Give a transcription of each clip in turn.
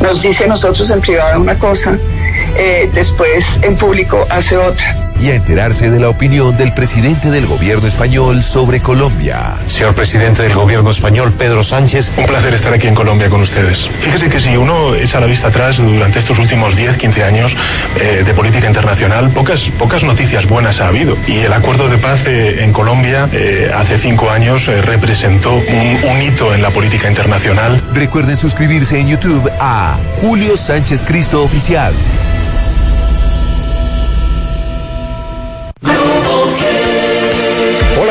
nos dice a nosotros en privado una cosa, eh, después en público hace otra y a enterarse de la opinión del presidente del gobierno español sobre Colombia. Señor presidente del gobierno español, Pedro Sánchez. Un placer estar aquí en Colombia con ustedes. Fíjese que si uno echa la vista atrás durante estos últimos 10, 15 años eh, de política internacional, pocas, pocas noticias buenas ha habido. Y el acuerdo de paz eh, en Colombia eh, hace cinco años representó un, un hito en la política internacional. Recuerden suscribirse en YouTube a Julio Sánchez Cristo Oficial.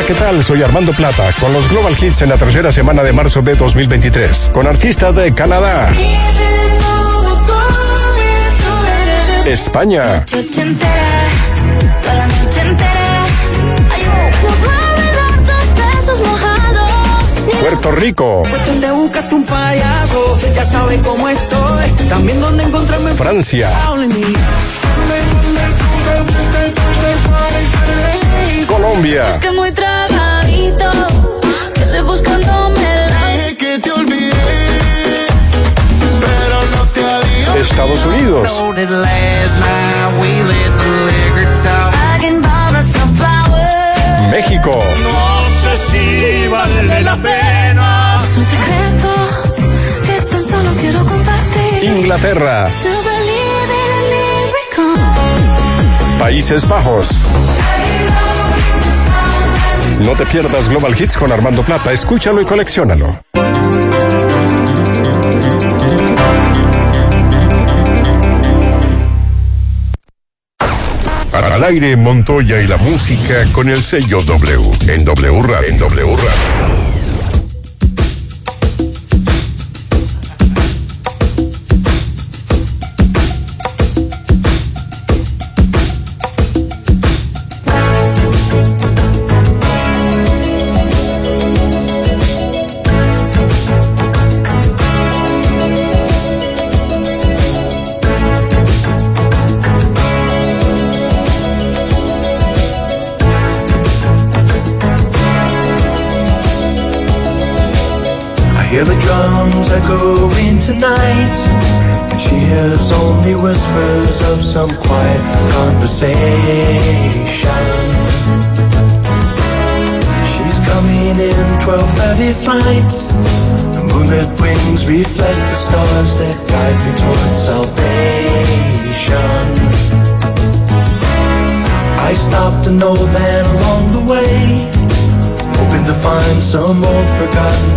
¿Qué tal? Soy Armando Plata con los Global Hits en la tercera semana de marzo de 2023, con artistas de Canadá, España, Puerto Rico, Francia, Colombia. Es que muy tragadito, que estoy buscándome la... que te olvidé, pero no te adiós. Estados Unidos. México. No sé si vale la pena. Es un secreto que tan solo quiero compartir. Inglaterra. Países Bajos. No te pierdas Global Hits con Armando Plata. Escúchalo y colecciónalo. Al aire Montoya y la música con el sello W en W Radio. En W Radio. Some old forgotten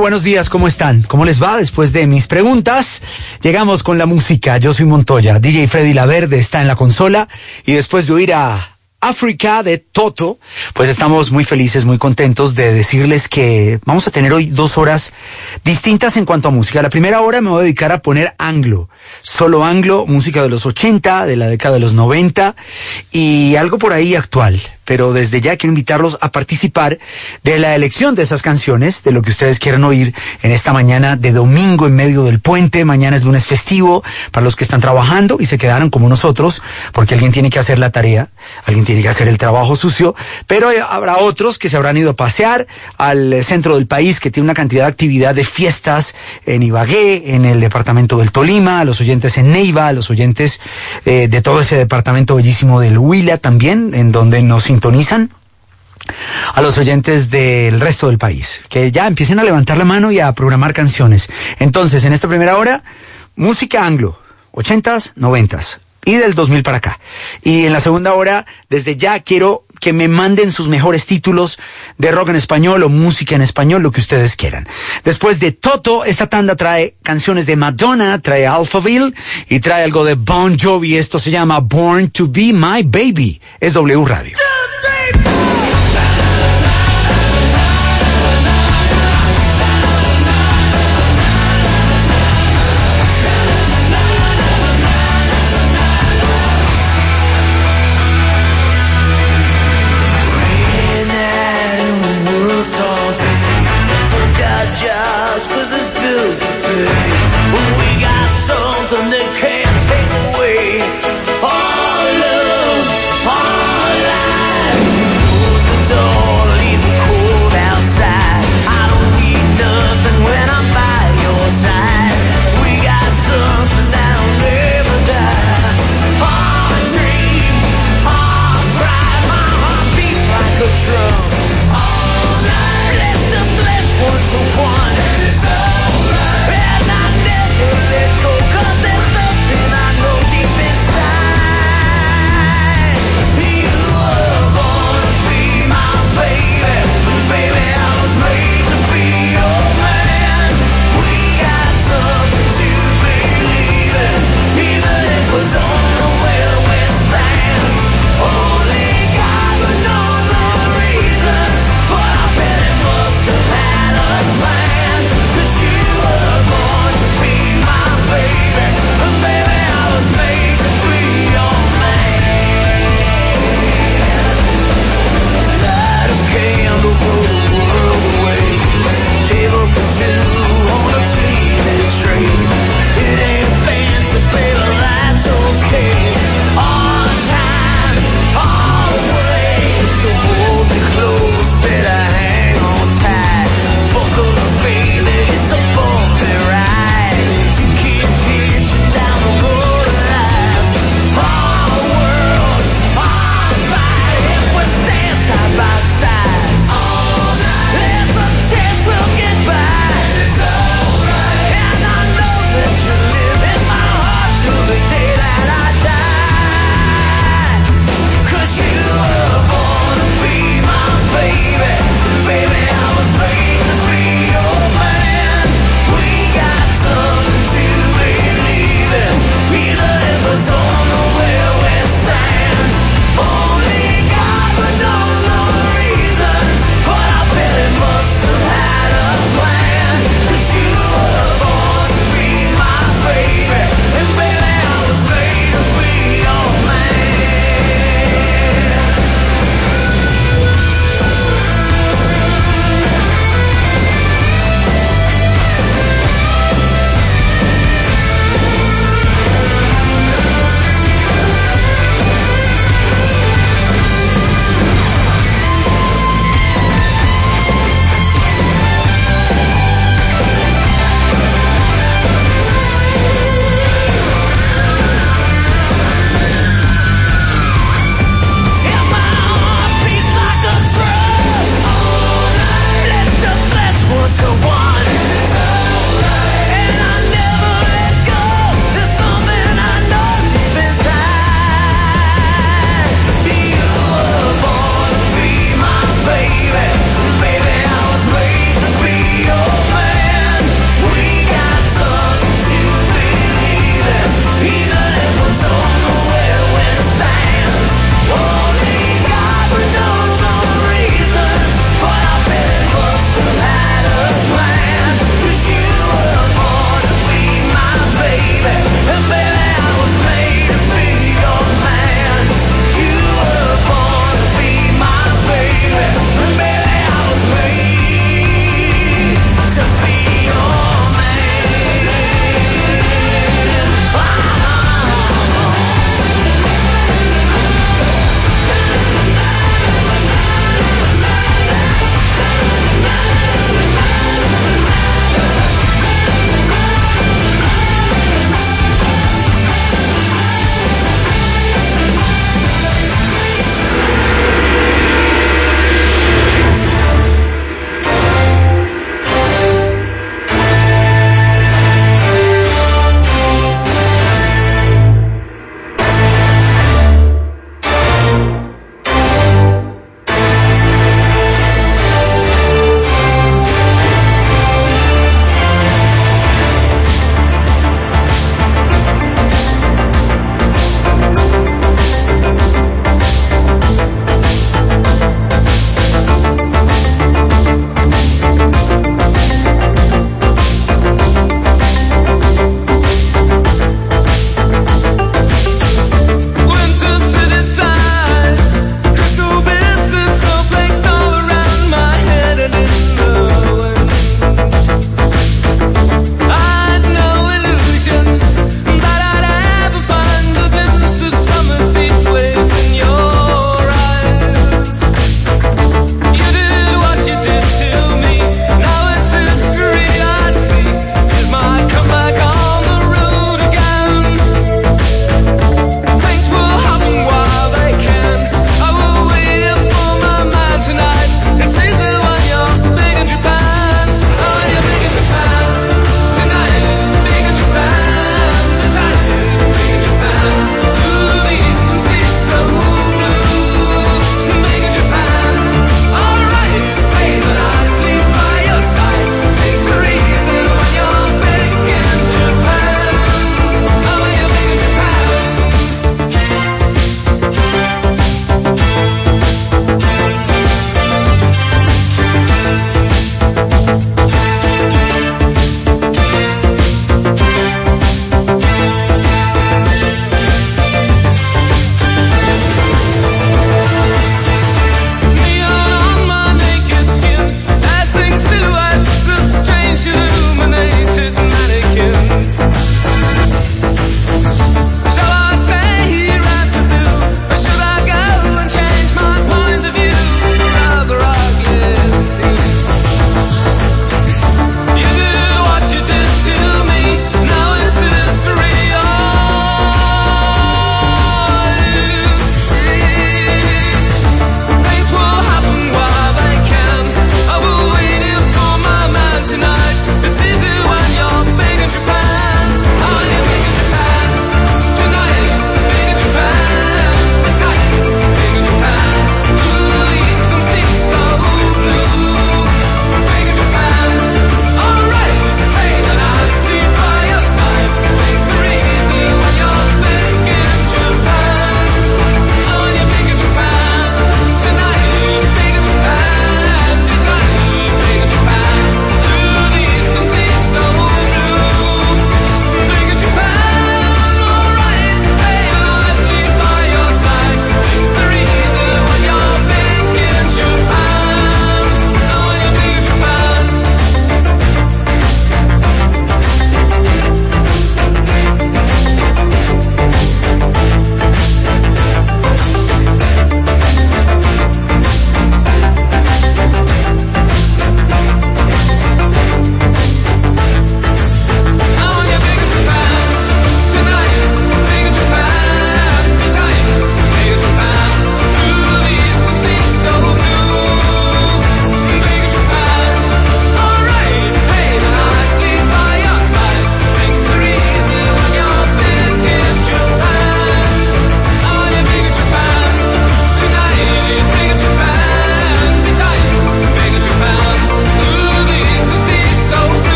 Buenos días, ¿cómo están? ¿Cómo les va? Después de mis preguntas, llegamos con la música. Yo soy Montoya, DJ Freddy Laverde está en la consola y después de oír a África de Toto, pues estamos muy felices, muy contentos de decirles que vamos a tener hoy dos horas distintas en cuanto a música. La primera hora me voy a dedicar a poner anglo, solo anglo, música de los 80, de la década de los 90 y algo por ahí actual pero desde ya quiero invitarlos a participar de la elección de esas canciones, de lo que ustedes quieran oír en esta mañana de domingo en medio del puente. Mañana es lunes festivo para los que están trabajando y se quedaron como nosotros, porque alguien tiene que hacer la tarea, alguien tiene que hacer el trabajo sucio, pero habrá otros que se habrán ido a pasear al centro del país, que tiene una cantidad de actividad de fiestas en Ibagué, en el departamento del Tolima, a los oyentes en Neiva, a los oyentes eh, de todo ese departamento bellísimo del Huila también, en donde nos sintonizan a los oyentes del resto del país, que ya empiecen a levantar la mano y a programar canciones. Entonces, en esta primera hora, música anglo, ochentas, noventas y del 2000 para acá. Y en la segunda hora, desde ya quiero que me manden sus mejores títulos de rock en español o música en español, lo que ustedes quieran. Después de Toto, esta tanda trae canciones de Madonna, trae Alphaville y trae algo de Bon Jovi. Esto se llama Born to Be My Baby. Es W Radio.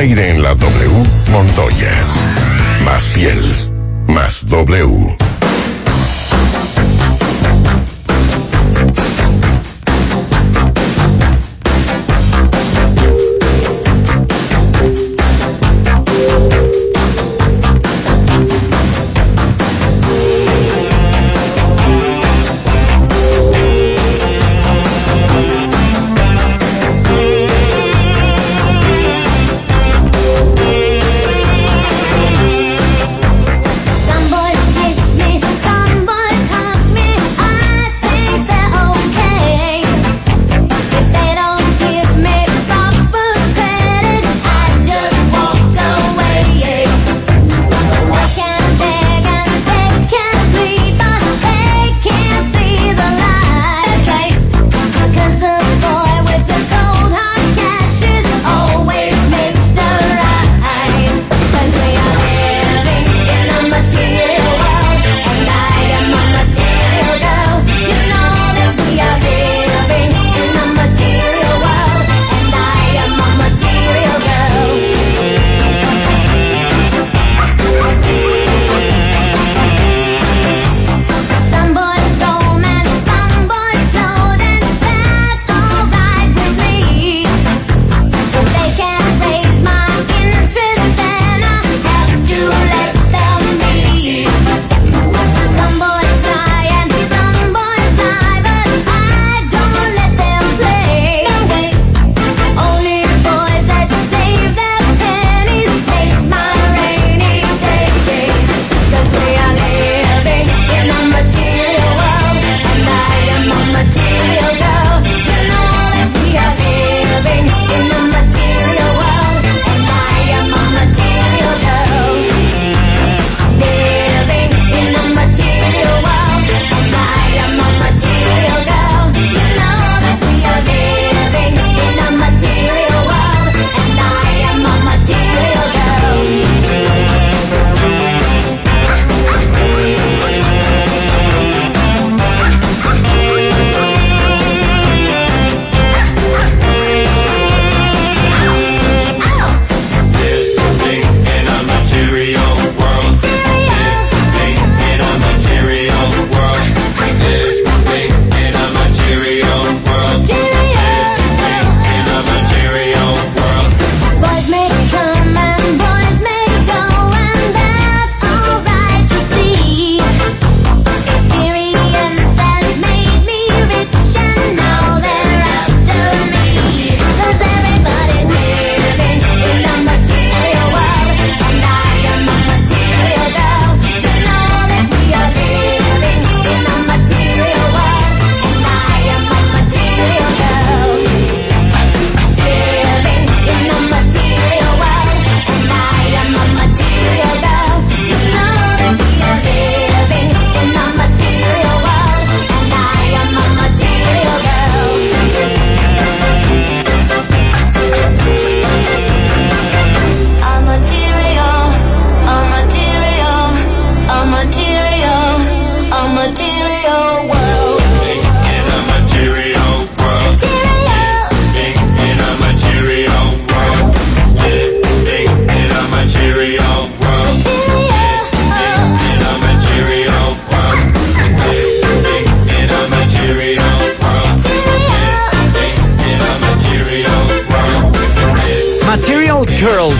aire en la W Montoya. Más piel, más W.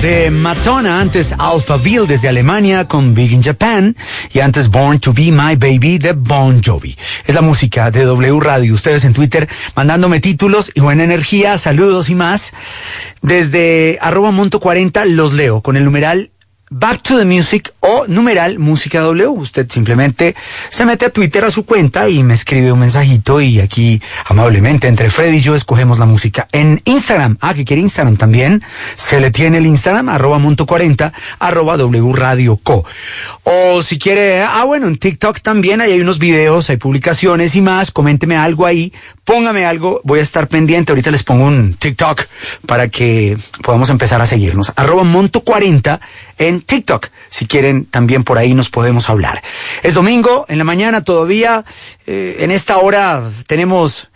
de Matona, antes Alphaville desde Alemania con Big in Japan y antes Born to Be My Baby de Bon Jovi. Es la música de W Radio. Ustedes en Twitter mandándome títulos y buena energía, saludos y más. Desde arroba monto 40 los leo con el numeral Back to the Music o numeral Música W. Usted simplemente se mete a Twitter a su cuenta y me escribe un mensajito y aquí amablemente entre Freddy y yo escogemos la música. En Instagram, ah, que quiere Instagram también, se le tiene el Instagram arroba monto 40 arroba W Radio Co. O si quiere, ah bueno, en TikTok también ahí hay unos videos, hay publicaciones y más. Coménteme algo ahí, póngame algo, voy a estar pendiente. Ahorita les pongo un TikTok para que podamos empezar a seguirnos. Arroba monto 40 en TikTok. Si quieren, también por ahí nos podemos hablar. Es domingo, en la mañana todavía, eh, en esta hora tenemos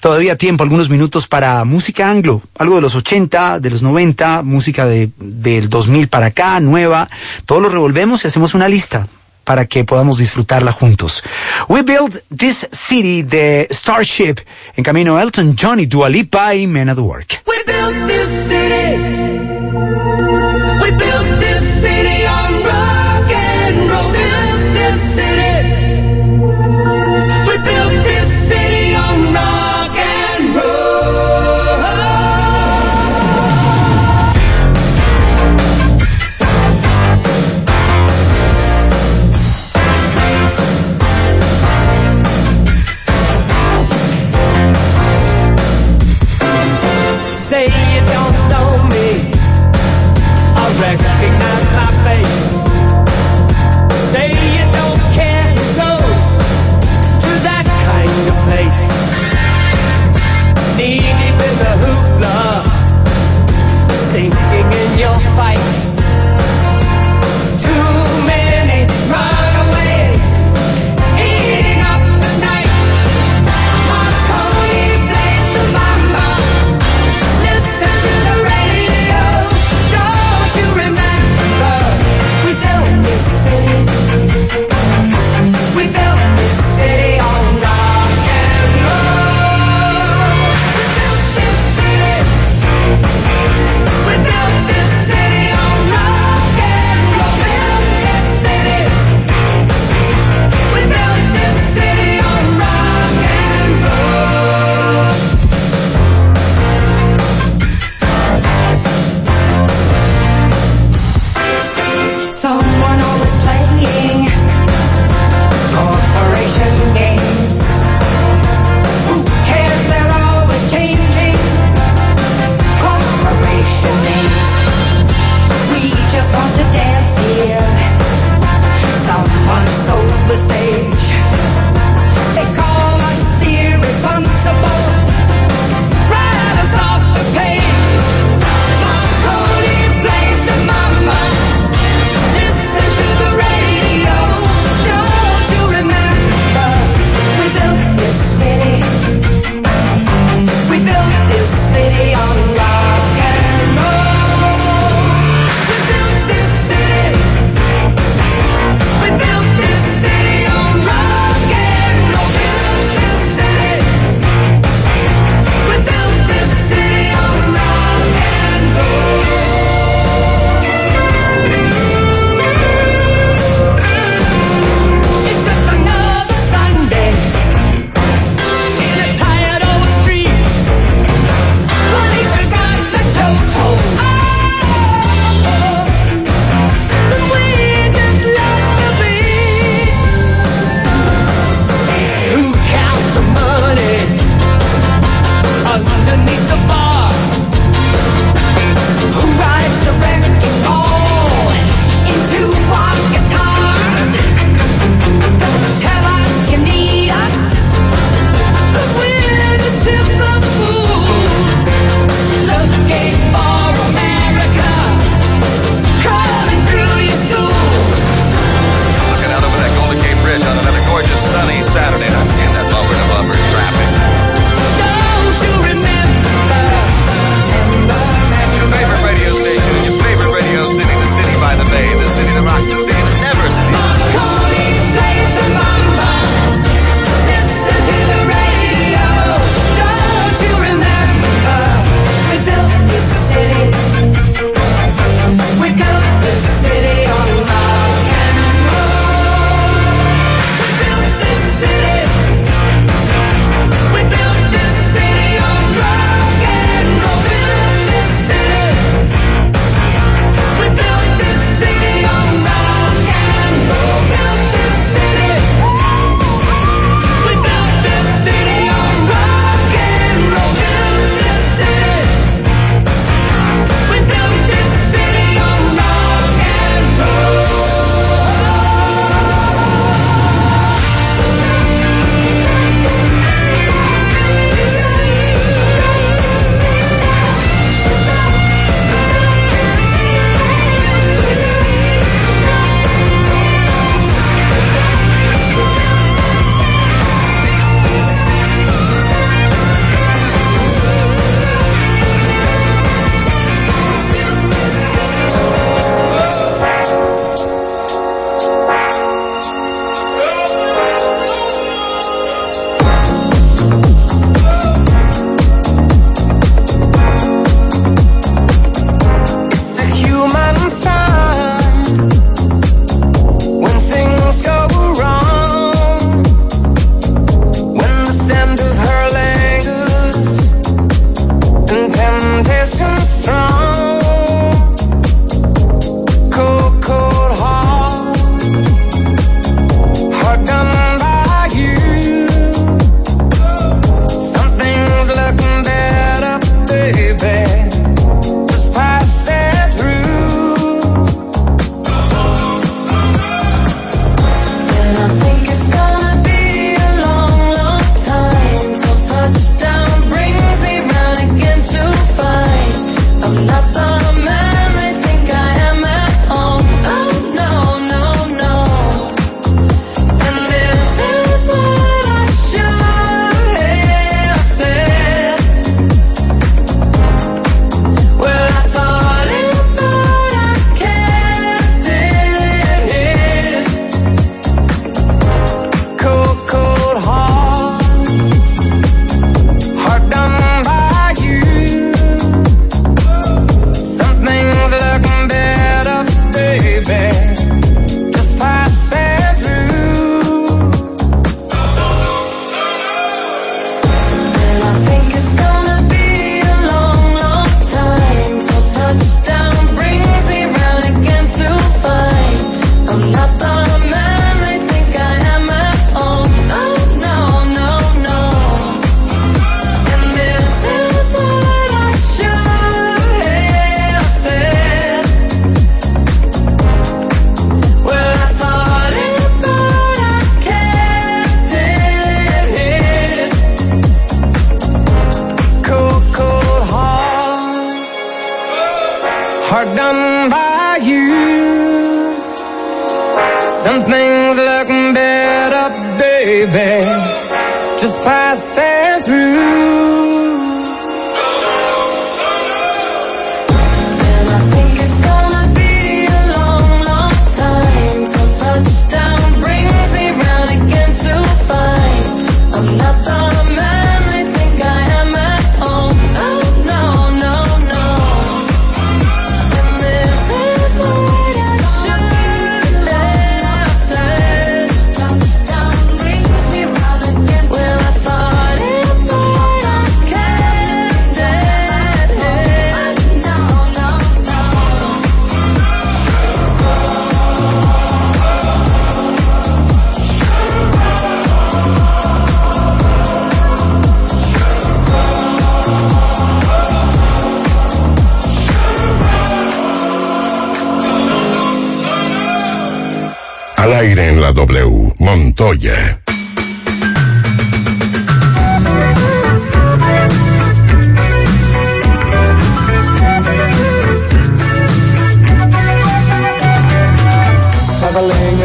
todavía tiempo, algunos minutos para música anglo, algo de los 80, de los 90, música de, del 2000 para acá, nueva. Todo lo revolvemos y hacemos una lista para que podamos disfrutarla juntos. We Build This City de Starship, en camino Elton John y Dua Lipa y Men at Work. We built this city. life.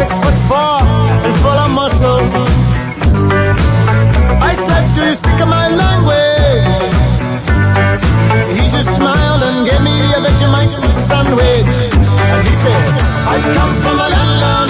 six foot four and full of muscle. Gave me a Vegemite sandwich. And he said, I come from a land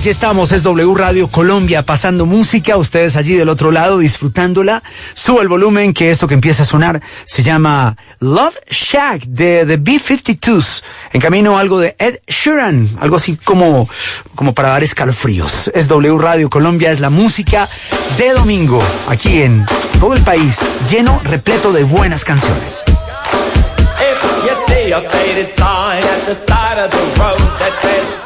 aquí estamos, es W Radio Colombia, pasando música, ustedes allí del otro lado disfrutándola. Suba el volumen, que esto que empieza a sonar se llama Love Shack de The B-52s. En camino algo de Ed Sheeran, algo así como, como para dar escalofríos. Es W Radio Colombia, es la música de domingo, aquí en todo el país, lleno, repleto de buenas canciones. If you see a faded sign at the side of the road that says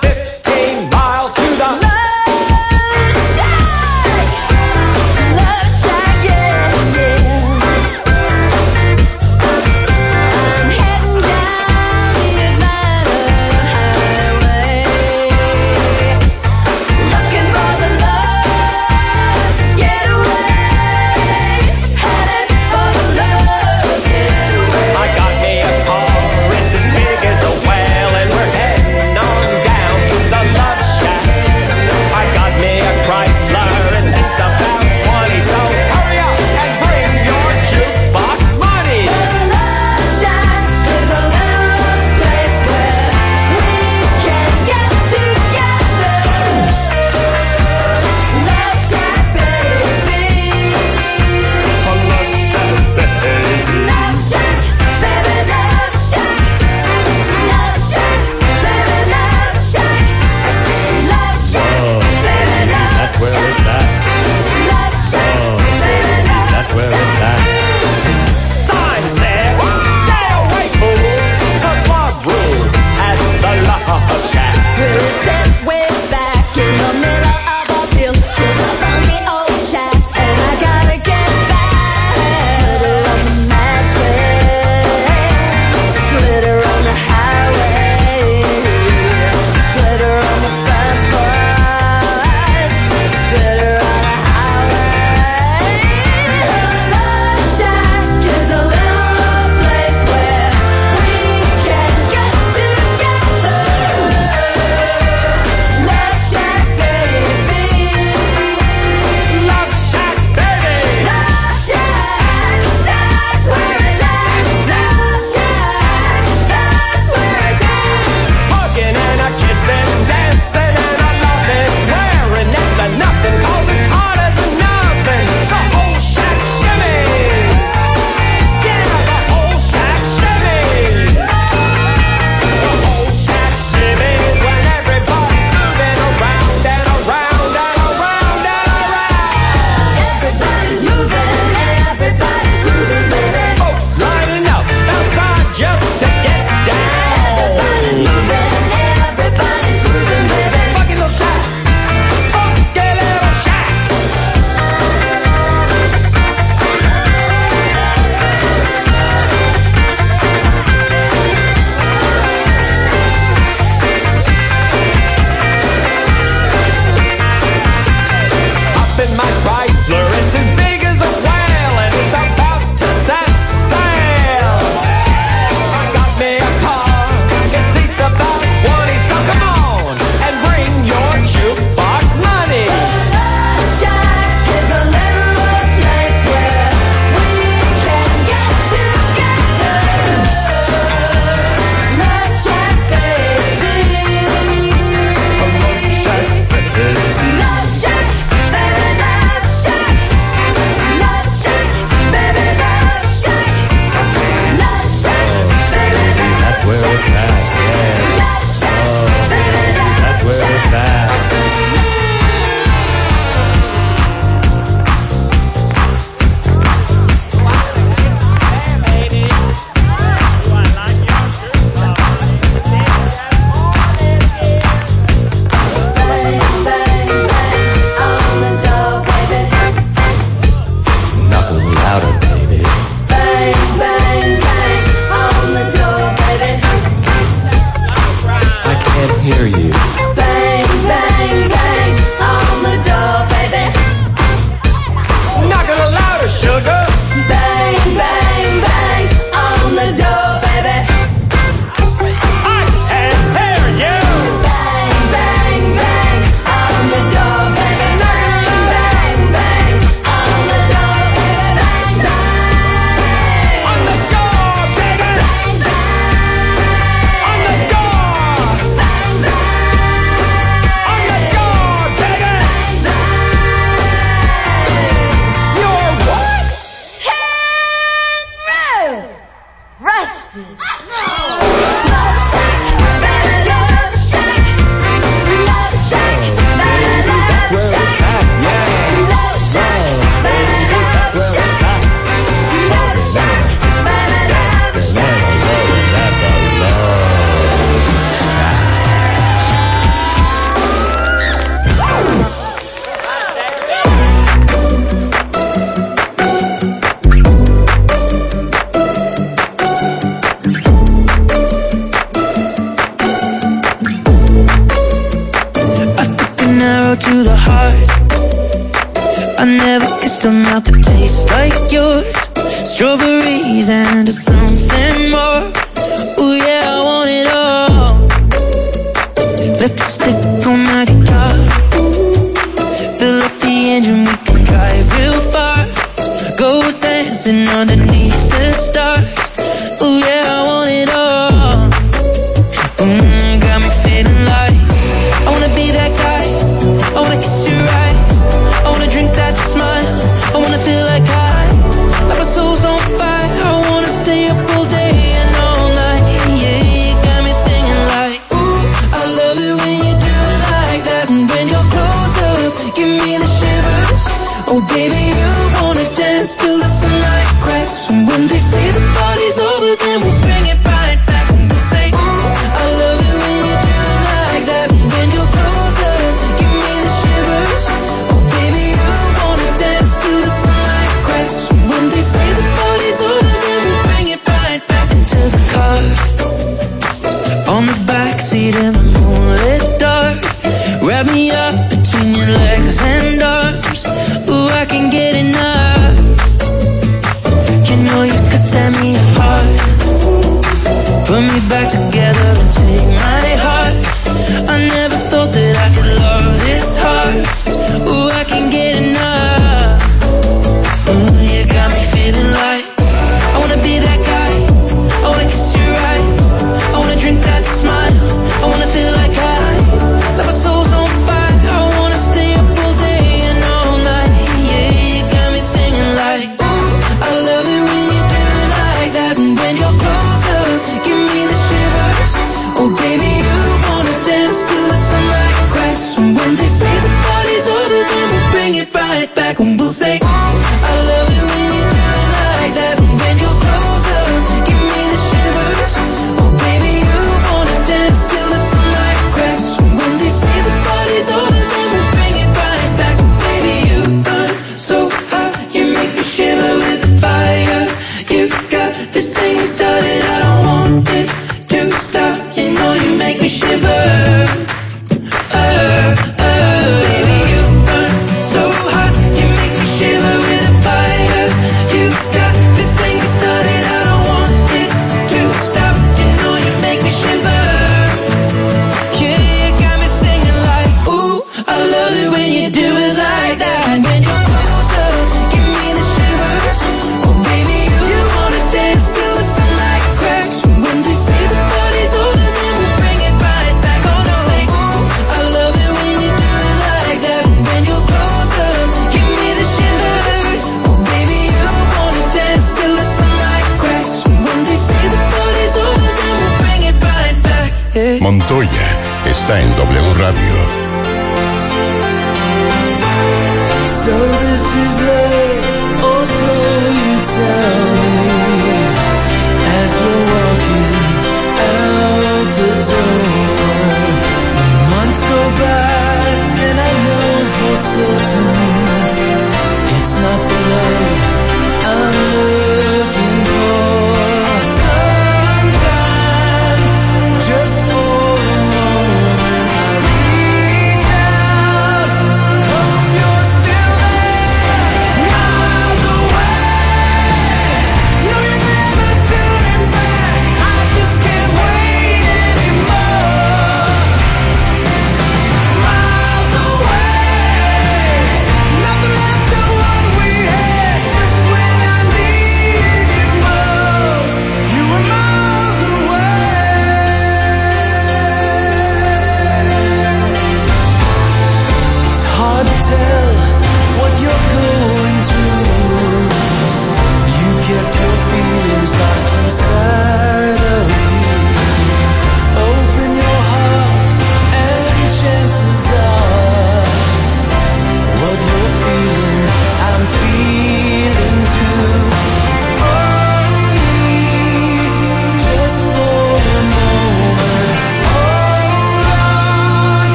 dancing underneath the stars.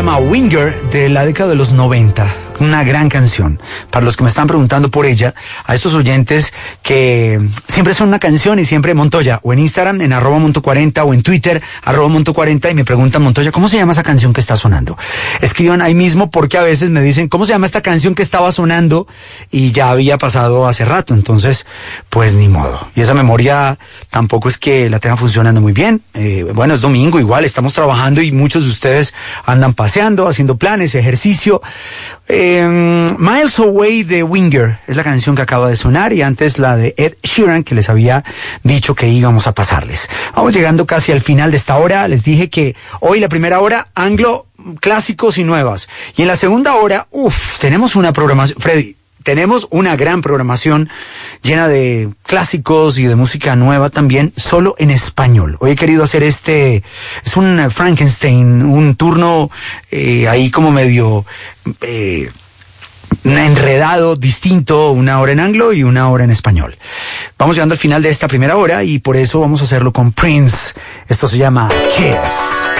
Llama Winger de la década de los 90. Una gran canción. Para los que me están preguntando por ella, a estos oyentes siempre son una canción y siempre Montoya, o en Instagram, en arroba monto 40, o en Twitter, arroba monto 40, y me preguntan, Montoya, ¿cómo se llama esa canción que está sonando? Escriban ahí mismo porque a veces me dicen, ¿cómo se llama esta canción que estaba sonando? Y ya había pasado hace rato, entonces, pues ni modo. Y esa memoria tampoco es que la tenga funcionando muy bien. Eh, bueno, es domingo, igual estamos trabajando y muchos de ustedes andan paseando, haciendo planes, ejercicio. Eh, Miles Away de Winger es la canción que acaba de sonar y antes la de Ed Sheeran que les había dicho que íbamos a pasarles. Vamos llegando casi al final de esta hora. Les dije que hoy la primera hora anglo clásicos y nuevas. Y en la segunda hora, uff, tenemos una programación. Freddy, tenemos una gran programación llena de clásicos y de música nueva también, solo en español. Hoy he querido hacer este, es un Frankenstein, un turno eh, ahí como medio eh, enredado, distinto, una hora en anglo y una hora en español. Vamos llegando al final de esta primera hora y por eso vamos a hacerlo con Prince. Esto se llama Kiss.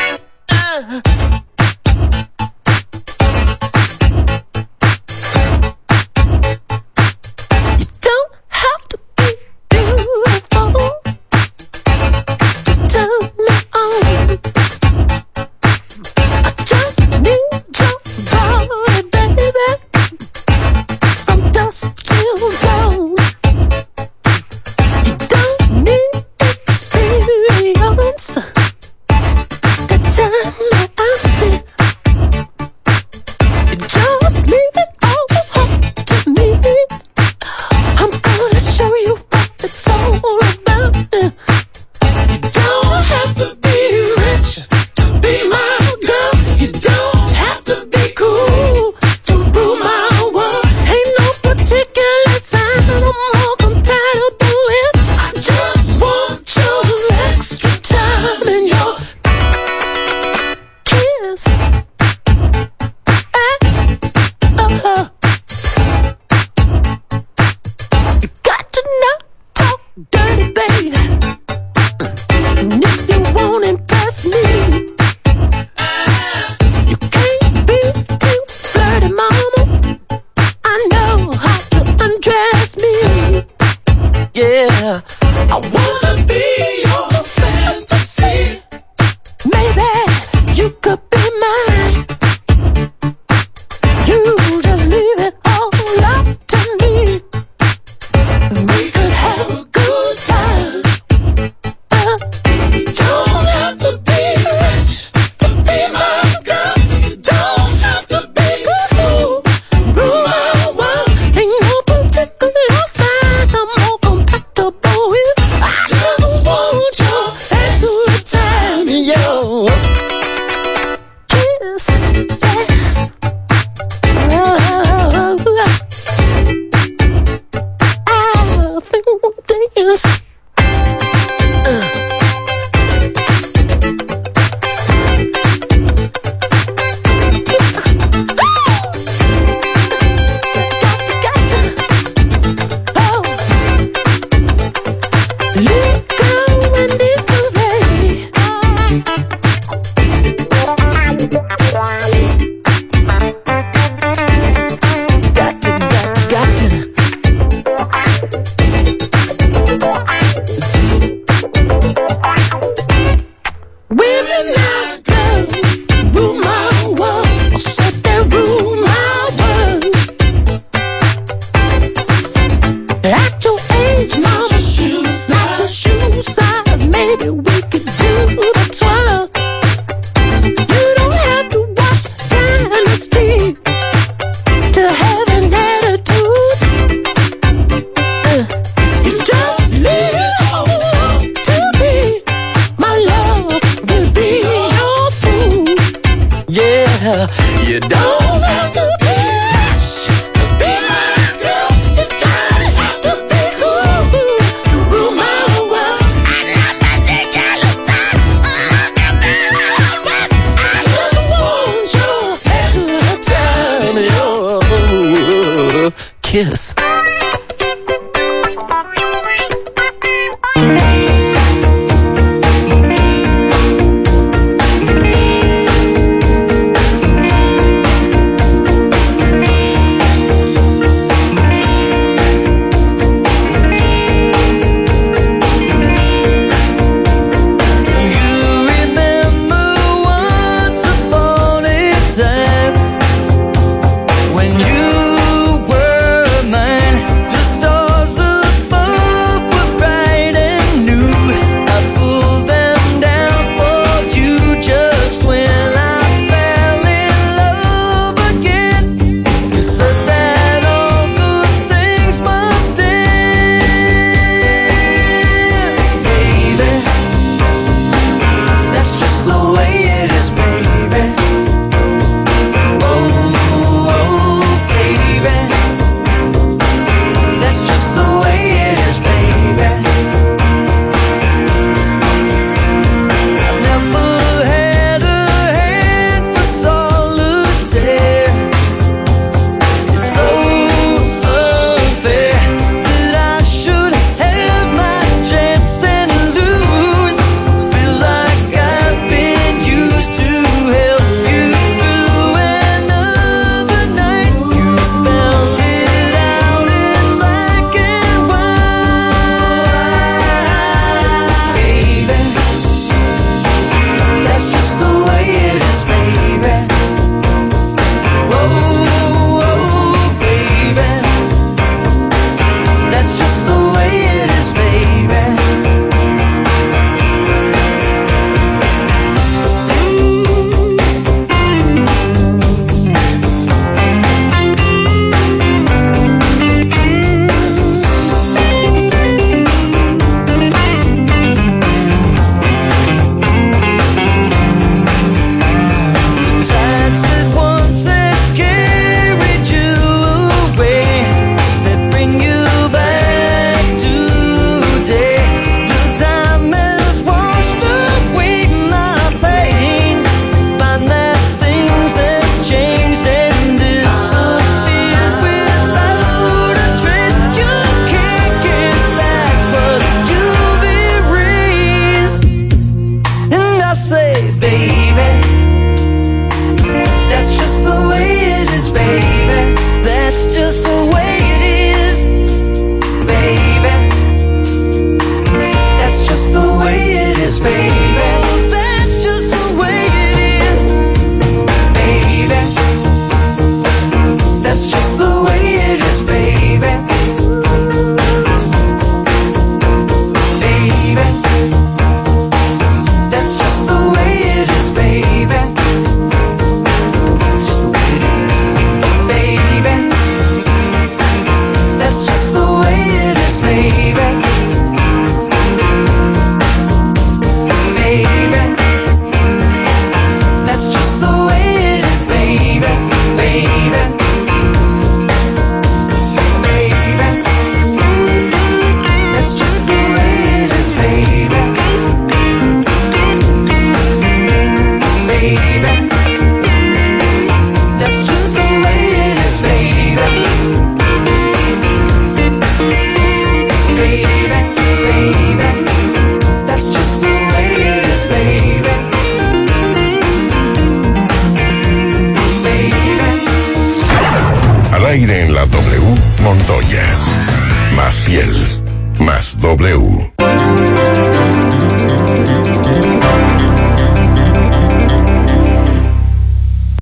Yeah, I wanna be Yeah, you don't have to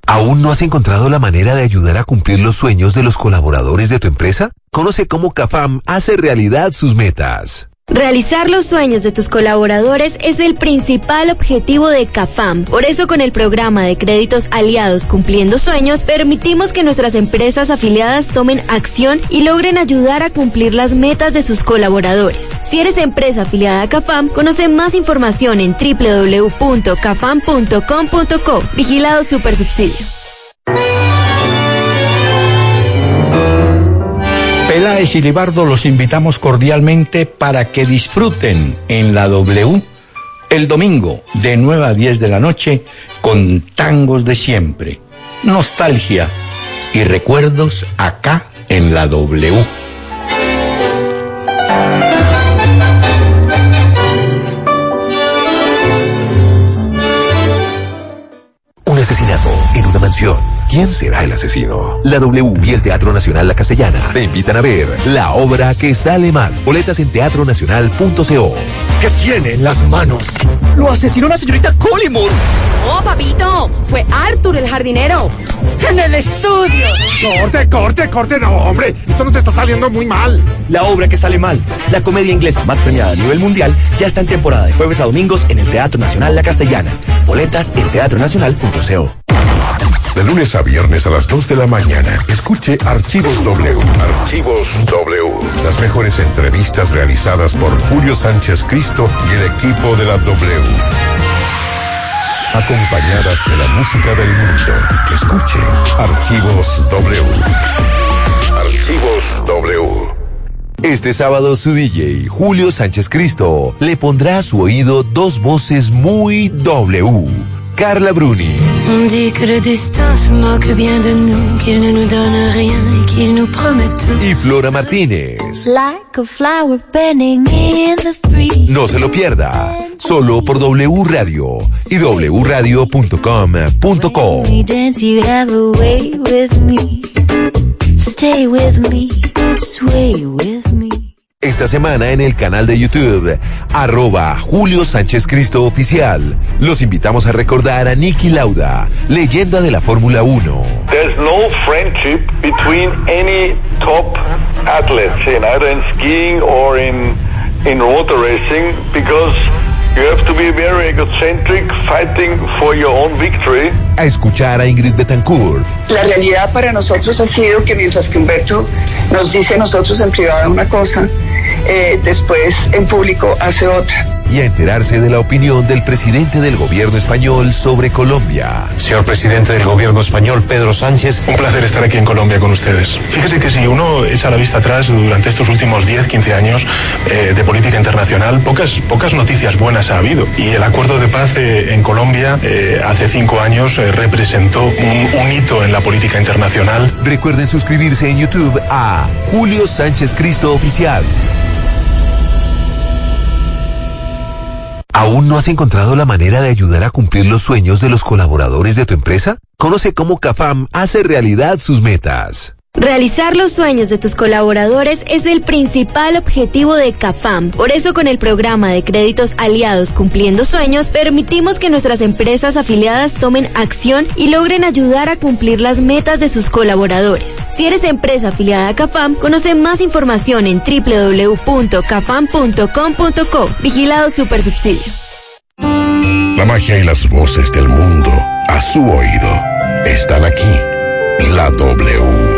¿Aún no has encontrado la manera de ayudar a cumplir los sueños de los colaboradores de tu empresa? Conoce cómo CAFAM hace realidad sus metas. Realizar los sueños de tus colaboradores es el principal objetivo de CAFAM. Por eso con el programa de créditos aliados Cumpliendo Sueños, permitimos que nuestras empresas afiliadas tomen acción y logren ayudar a cumplir las metas de sus colaboradores. Si eres empresa afiliada a CAFAM, conoce más información en www.cafam.com.co. Vigilado Supersubsidio. Peláez y Libardo los invitamos cordialmente para que disfruten en la W el domingo de 9 a 10 de la noche con tangos de siempre, nostalgia y recuerdos acá en la W. Un asesinato en una mansión. ¿Quién será el asesino? La W y el Teatro Nacional La Castellana te invitan a ver la obra que sale mal. Boletas en teatronacional.co. ¿Qué tiene en las manos? Lo asesinó la señorita Collymore. Oh, papito, fue Arthur el jardinero. En el estudio. Corte, corte, corte, no, hombre. Esto no te está saliendo muy mal. La obra que sale mal, la comedia inglesa más premiada a nivel mundial, ya está en temporada de jueves a domingos en el Teatro Nacional La Castellana. Boletas en teatronacional.co. De lunes a viernes a las 2 de la mañana, escuche Archivos W. Archivos W. Las mejores entrevistas realizadas por Julio Sánchez Cristo y el equipo de la W. Acompañadas de la música del mundo. Escuche Archivos W. Archivos W. Este sábado su DJ, Julio Sánchez Cristo, le pondrá a su oído dos voces muy W. Carla Bruni On dit que le destin se moque bien de nous, qu'il ne nous donne rien et qu'il nous promet tout. y Flora Martínez. Like a flower bending in the breeze. No se lo pierda, solo por W Radio y wradio.com.co. We dance, you have a way with me. Stay with me, sway with me. Esta semana en el canal de YouTube, arroba Julio Sánchez Cristo Oficial. Los invitamos a recordar a Nicky Lauda, leyenda de la Fórmula 1. There's no friendship between any top athletes in either in skiing or in in water racing because you have to be very egocentric fighting for your own victory. A escuchar a Ingrid Betancourt, La realidad para nosotros ha sido que mientras que Humberto nos dice a nosotros en privado una cosa, eh, después en público hace otra. Y a enterarse de la opinión del presidente del gobierno español sobre Colombia. Señor presidente del gobierno español, Pedro Sánchez. Un placer estar aquí en Colombia con ustedes. Fíjese que si uno echa la vista atrás durante estos últimos 10, 15 años eh, de política internacional, pocas, pocas noticias buenas ha habido. Y el acuerdo de paz eh, en Colombia eh, hace cinco años eh, representó un, un hito en la política internacional. Recuerden suscribirse en YouTube a Julio Sánchez Cristo Oficial. ¿Aún no has encontrado la manera de ayudar a cumplir los sueños de los colaboradores de tu empresa? Conoce cómo CAFAM hace realidad sus metas. Realizar los sueños de tus colaboradores es el principal objetivo de CAFAM. Por eso con el programa de créditos aliados Cumpliendo Sueños, permitimos que nuestras empresas afiliadas tomen acción y logren ayudar a cumplir las metas de sus colaboradores. Si eres empresa afiliada a CAFAM, conoce más información en www.cafam.com.co. Vigilado Supersubsidio. La magia y las voces del mundo a su oído están aquí. La W.